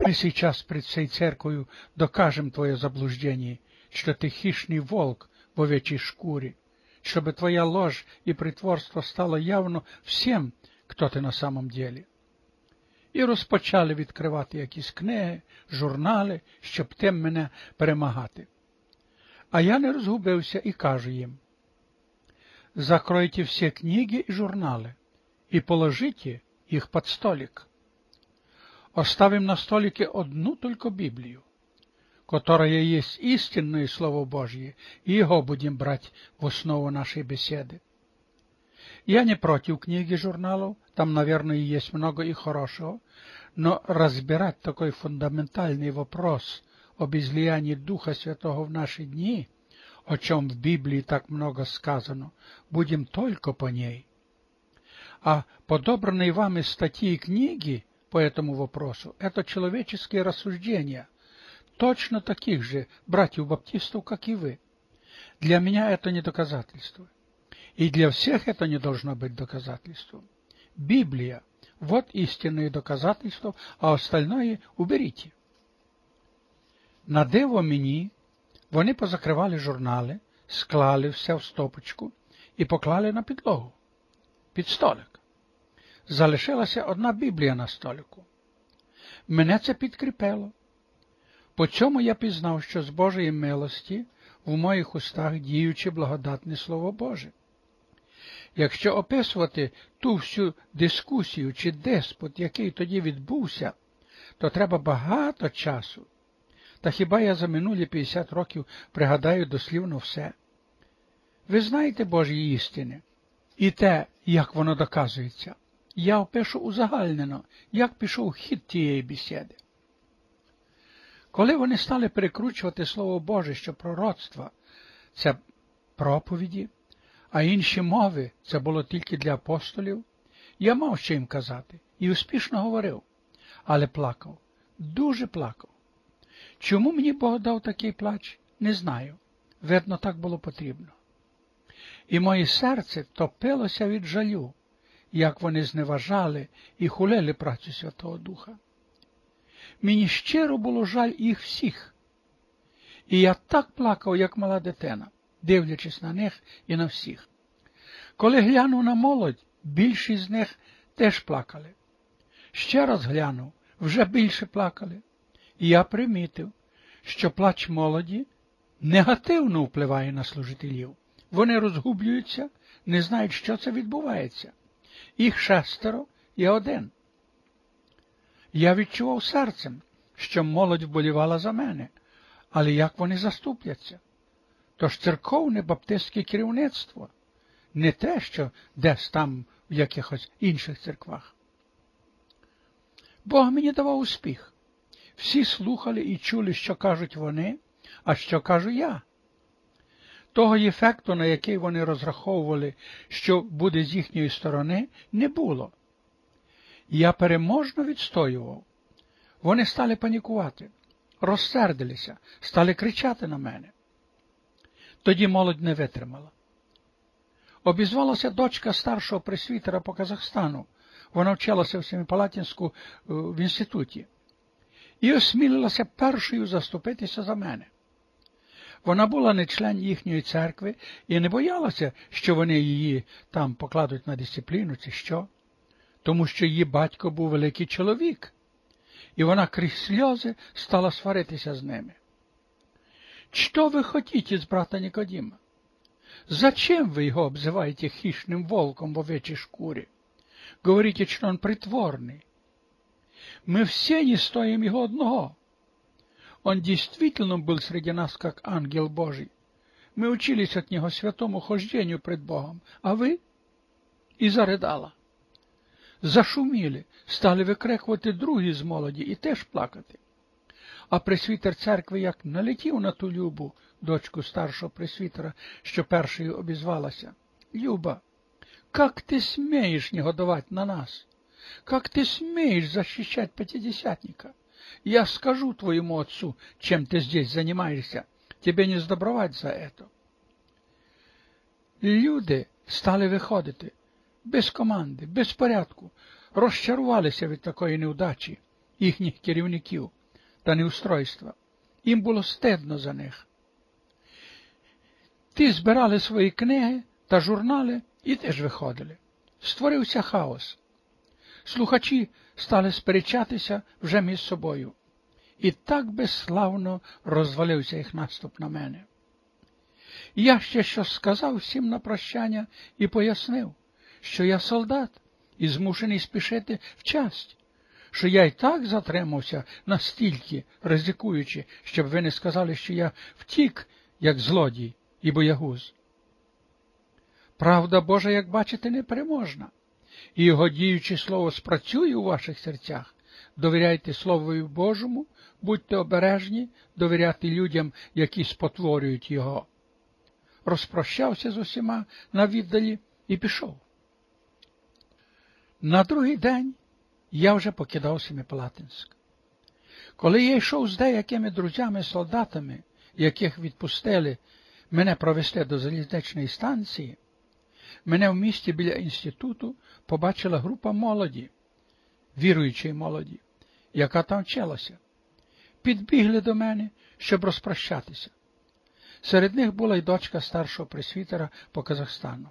Мы сейчас пред всей церковью докажем твое заблуждение, что ты хищный волк в овечьей шкуре, чтобы твоя ложь и притворство стало явно всем, кто ти на самом деле. І розпочали відкривати якісь книги, журнали, щоб тим мене перемагати. А я не розгубився і кажу їм, закройте всі книги і журнали і положите їх під столик. Оставим на столике одну только Библию, которая есть истинное Слово Божье, и его будем брать в основу нашей беседы. Я не против книги журналов, там, наверное, есть много и хорошего, но разбирать такой фундаментальный вопрос об излиянии Духа Святого в наши дни, о чем в Библии так много сказано, будем только по ней. А подобранные вами статьи и книги по этому вопросу – это человеческие рассуждения, точно таких же братьев-баптистов, как и вы. Для меня это не доказательство. И для всех это не должно быть доказательством. Библия – вот истинные доказательства, а остальное уберите. На диво мені вони позакривали журнали, склали все в стопочку і поклали на підлогу, під столик. Залишилася одна Біблія на столику. Мене це підкріпило. По цьому я пізнав, що з Божої милості в моїх устах діюче благодатне Слово Боже. Якщо описувати ту всю дискусію чи деспот, який тоді відбувся, то треба багато часу. Та хіба я за минулі 50 років пригадаю дослівно все? Ви знаєте Божі істини і те, як воно доказується. Я опишу узагальнено, як пішов хід тієї бесіди. Коли вони стали перекручувати Слово Боже, що пророцтва це проповіді, а інші мови це було тільки для апостолів, я мав що їм казати і успішно говорив, але плакав, дуже плакав. Чому мені Бог дав такий плач, не знаю. Видно, так було потрібно. І моє серце топилося від жалю, як вони зневажали і хулили працю Святого Духа. Мені щиро було жаль їх всіх. І я так плакав, як мала дитина дивлячись на них і на всіх. Коли глянув на молодь, більшість з них теж плакали. Ще раз глянув, вже більше плакали. І я примітив, що плач молоді негативно впливає на служителів. Вони розгублюються, не знають, що це відбувається. Їх шестеро і один. Я відчував серцем, що молодь вболівала за мене, але як вони заступляться? Тож церковне баптистське керівництво, не те, що десь там в якихось інших церквах. Бог мені давав успіх. Всі слухали і чули, що кажуть вони, а що кажу я. Того ефекту, на який вони розраховували, що буде з їхньої сторони, не було. Я переможно відстоював. Вони стали панікувати, розсердилися, стали кричати на мене. Тоді молодь не витримала. Обізвалася дочка старшого пресвітера по Казахстану. Вона вчилася в Семипалатінську е, в інституті. І осмілилася першою заступитися за мене. Вона була не член їхньої церкви і не боялася, що вони її там покладуть на дисципліну, чи що, тому що її батько був великий чоловік, і вона крізь сльози стала сваритися з ними. Что вы хотите с брата Никодима? Зачем вы его обзываете хищным волком в овечьей шкуре? Говорите, что он притворный. Мы все не стоим его одного. Он действительно был среди нас, как ангел Божий. Мы учились от него святому хождению пред Богом. А вы? І заридала. Зашуміли, стали викрикувати другі з молоді і теж плакати. А пресвітер церкви як налетів на ту Любу, дочку старшого пресвітера, що першою обізвалася. Люба, как ты смеешь негодовать на нас? Как ты смеешь защищать пятидесятника? Я скажу твоему отцу, чем ты здесь занимаешься. Тебе не сдобровать за это. Люди стали виходити без команди, без порядку, розчарувалися від такої невдачі їхніх керівників та неустройства. Їм було стидно за них. Ті збирали свої книги та журнали і теж виходили. Створився хаос. Слухачі стали сперечатися вже між собою. І так безславно розвалився їх наступ на мене. Я ще щось сказав всім на прощання і пояснив, що я солдат і змушений спішити в часть, що я й так затримався настільки ризикуючи, щоб ви не сказали, що я втік, як злодій і боягуз. Правда Божа, як бачите, непереможна, і його діюче слово спрацює у ваших серцях. Довіряйте Словою Божому, будьте обережні довіряти людям, які спотворюють його. Розпрощався з усіма на віддалі і пішов. На другий день я вже покидав Семипалатинськ. Коли я йшов з деякими друзями-солдатами, яких відпустили мене провести до залізничної станції, мене в місті біля інституту побачила група молоді, віруючої молоді, яка там вчилася. Підбігли до мене, щоб розпрощатися. Серед них була й дочка старшого пресвітера по Казахстану.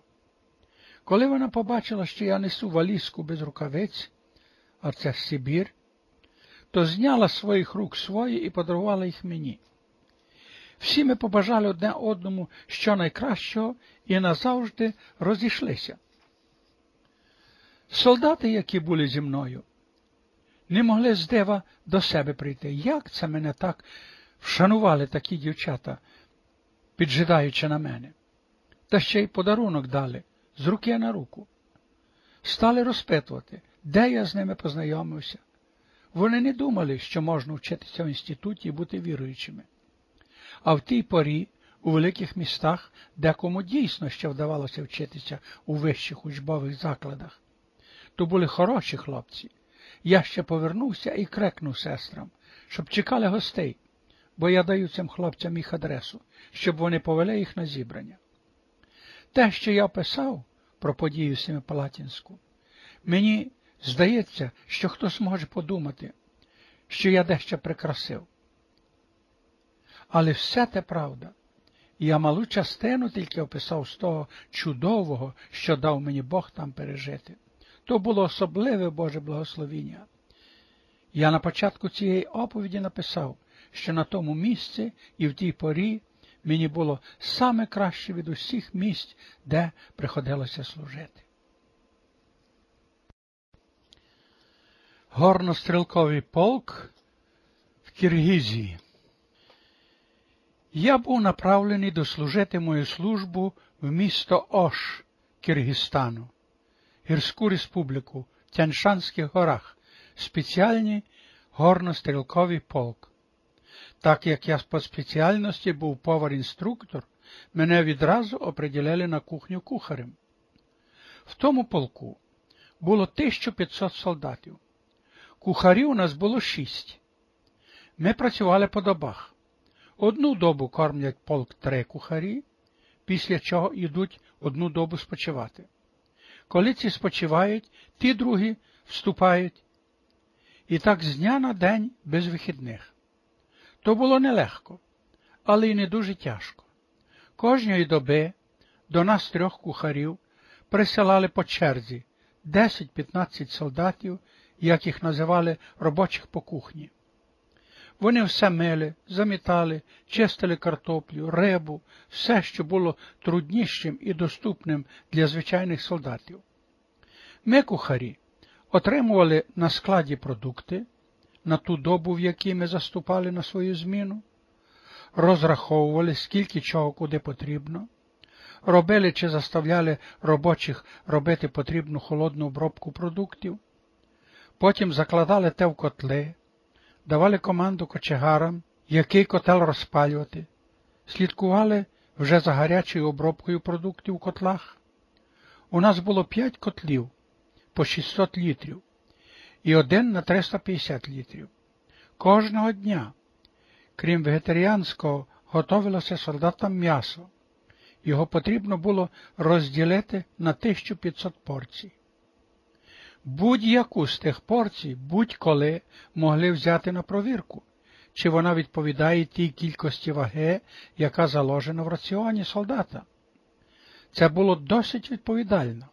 Коли вона побачила, що я несу валізку без рукавиць, а це Сибір, то зняла своїх рук свої і подарувала їх мені. Всі ми побажали одне одному що найкращого і назавжди розійшлися. Солдати, які були зі мною, не могли з дива до себе прийти. Як це мене так вшанували такі дівчата, піджидаючи на мене, та ще й подарунок дали з руки на руку. Стали розпитувати, де я з ними познайомився. Вони не думали, що можна вчитися в інституті і бути віруючими. А в тій порі, у великих містах, декому дійсно ще вдавалося вчитися у вищих учбових закладах, то були хороші хлопці. Я ще повернувся і крекнув сестрам, щоб чекали гостей, бо я даю цим хлопцям їх адресу, щоб вони повели їх на зібрання. Те, що я писав про подію Семипалатінську, мені здається, що хтось може подумати, що я дещо прикрасив. Але все те правда. Я малу частину тільки описав з того чудового, що дав мені Бог там пережити. То було особливе Боже благословіння. Я на початку цієї оповіді написав, що на тому місці і в тій порі мені було саме краще від усіх місць, де приходилося служити. Горнострілковий полк в Киргизії. Я був направлений дослужити мою службу в місто Ош Киргизстану, Гірську республіку в Тяньшанських горах, спеціальний горнострілковий полк. Так як я по спеціальності був повар-інструктор, мене відразу оприділяли на кухню кухарем. В тому полку було 1500 солдатів. Кухарів у нас було шість. Ми працювали по добах. Одну добу кормлять полк три кухарі, після чого йдуть одну добу спочивати. Коли ці спочивають, ті другі вступають. І так з дня на день без вихідних. То було нелегко, але й не дуже тяжко. Кожної доби до нас трьох кухарів присилали по черзі 10-15 солдатів, як їх називали робочих по кухні. Вони все мили, замітали, чистили картоплю, рибу, все, що було труднішим і доступним для звичайних солдатів. Ми, кухарі, отримували на складі продукти, на ту добу, в якій ми заступали на свою зміну, розраховували, скільки чого куди потрібно, робили чи заставляли робочих робити потрібну холодну обробку продуктів, потім закладали те в котли, давали команду кочегарам, який котел розпалювати, слідкували вже за гарячою обробкою продуктів в котлах. У нас було п'ять котлів по 600 літрів і один на 350 літрів. Кожного дня, крім вегетаріанського, готовилося солдатам м'ясо. Його потрібно було розділити на 1500 порцій. Будь-яку з тих порцій будь-коли могли взяти на провірку, чи вона відповідає тій кількості ваги, яка заложена в раціоні солдата. Це було досить відповідально.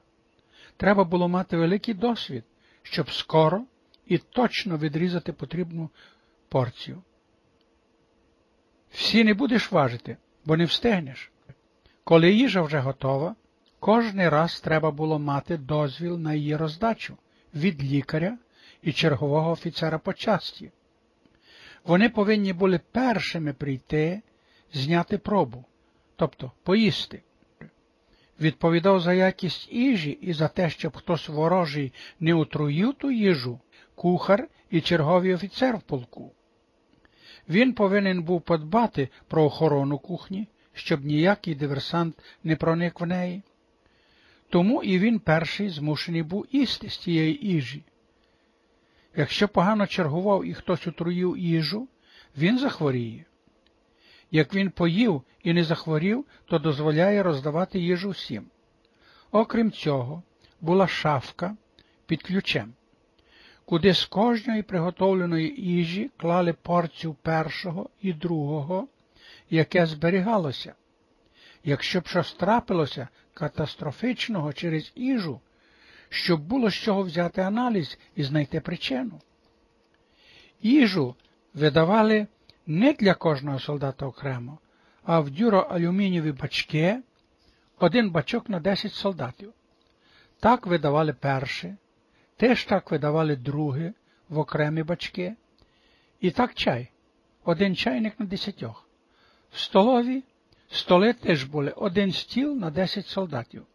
Треба було мати великий досвід, щоб скоро і точно відрізати потрібну порцію. Всі не будеш важити, бо не встигнеш. Коли їжа вже готова, кожний раз треба було мати дозвіл на її роздачу від лікаря і чергового офіцера по часті. Вони повинні були першими прийти, зняти пробу, тобто поїсти. Відповідав за якість їжі і за те, щоб хтось ворожий не отруїв ту їжу, кухар і черговий офіцер в полку. Він повинен був подбати про охорону кухні, щоб ніякий диверсант не проник в неї. Тому і він перший змушений був їсти з тієї їжі. Якщо погано чергував і хтось отруїв їжу, він захворіє. Як він поїв і не захворів, то дозволяє роздавати їжу всім. Окрім цього, була шафка під ключем, куди з кожної приготовленої їжі клали порцію першого і другого, яке зберігалося. Якщо б щось трапилося катастрофічного через їжу, щоб було з чого взяти аналіз і знайти причину. Їжу видавали не для кожного солдата окремо, а в дюроалюмінієві бачки один бачок на 10 солдатів. Так видавали перші, теж так видавали другі в окремі бачки. І так чай, один чайник на десятьох. В столові столи теж були один стіл на 10 солдатів.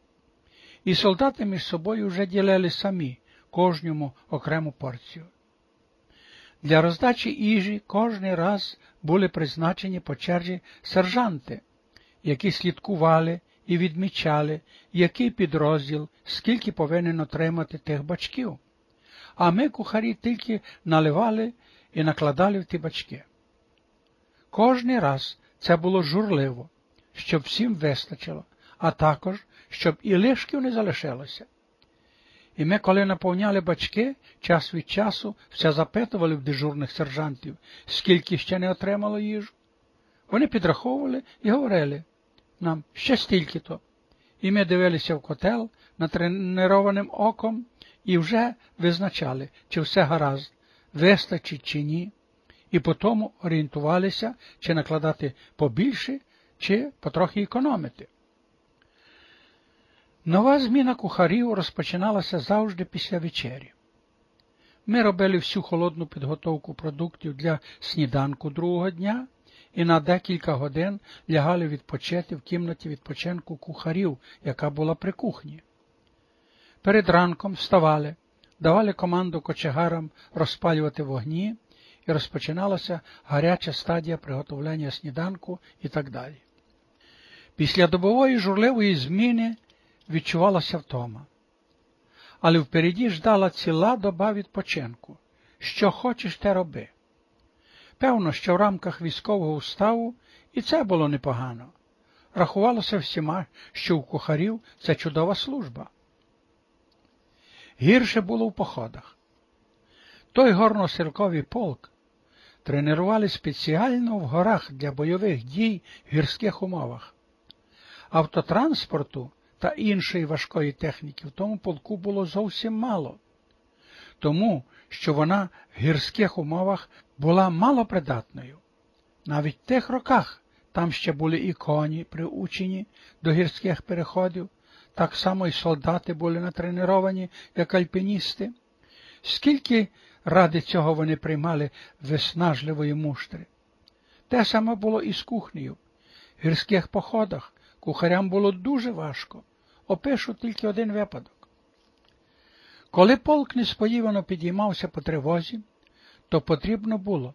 І солдати між собою вже ділили самі кожному окрему порцію. Для роздачі їжі кожний раз були призначені по черзі сержанти, які слідкували і відмічали, який підрозділ, скільки повинен отримати тих бачків. А ми, кухарі, тільки наливали і накладали в ті бачки. Кожний раз це було журливо, щоб всім вистачило, а також, щоб і лишків не залишилося. І ми, коли наповняли бачки, час від часу все запитували в дежурних сержантів, скільки ще не отримало їжу. Вони підраховували і говорили нам ще стільки-то. І ми дивилися в котел натренованим оком і вже визначали, чи все гаразд, вистачить чи ні, і потому орієнтувалися, чи накладати побільше, чи потрохи економити. Нова зміна кухарів розпочиналася завжди після вечері. Ми робили всю холодну підготовку продуктів для сніданку другого дня і на декілька годин лягали відпочити в кімнаті відпочинку кухарів, яка була при кухні. Перед ранком вставали, давали команду кочегарам розпалювати вогні, і розпочиналася гаряча стадія приготовлення сніданку і так далі. Після добової журливої зміни відчувалася втома. Але впереді ждала ціла доба відпочинку. Що хочеш, те роби. Певно, що в рамках військового уставу і це було непогано. Рахувалося всіма, що у кухарів це чудова служба. Гірше було в походах. Той горно-сирковий полк тренували спеціально в горах для бойових дій в гірських умовах. Автотранспорту та іншої важкої техніки в тому полку було зовсім мало, тому що вона в гірських умовах була малопридатною. Навіть в тих роках там ще були і коні приучені до гірських переходів, так само і солдати були натреновані, як альпіністи. Скільки ради цього вони приймали виснажливої муштри. Те саме було і з кухнею. В гірських походах кухарям було дуже важко. Опишу тільки один випадок. Коли полк несподівано підіймався по тривозі, то потрібно було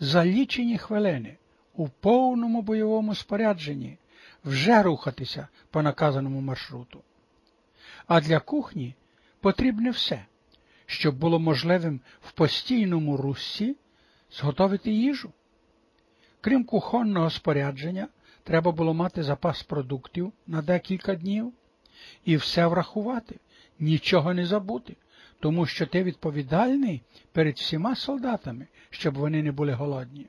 за лічені хвилини у повному бойовому спорядженні вже рухатися по наказаному маршруту. А для кухні потрібне все, щоб було можливим в постійному русі зготовити їжу. Крім кухонного спорядження, треба було мати запас продуктів на декілька днів і все врахувати, нічого не забути, тому що ти відповідальний перед всіма солдатами, щоб вони не були голодні.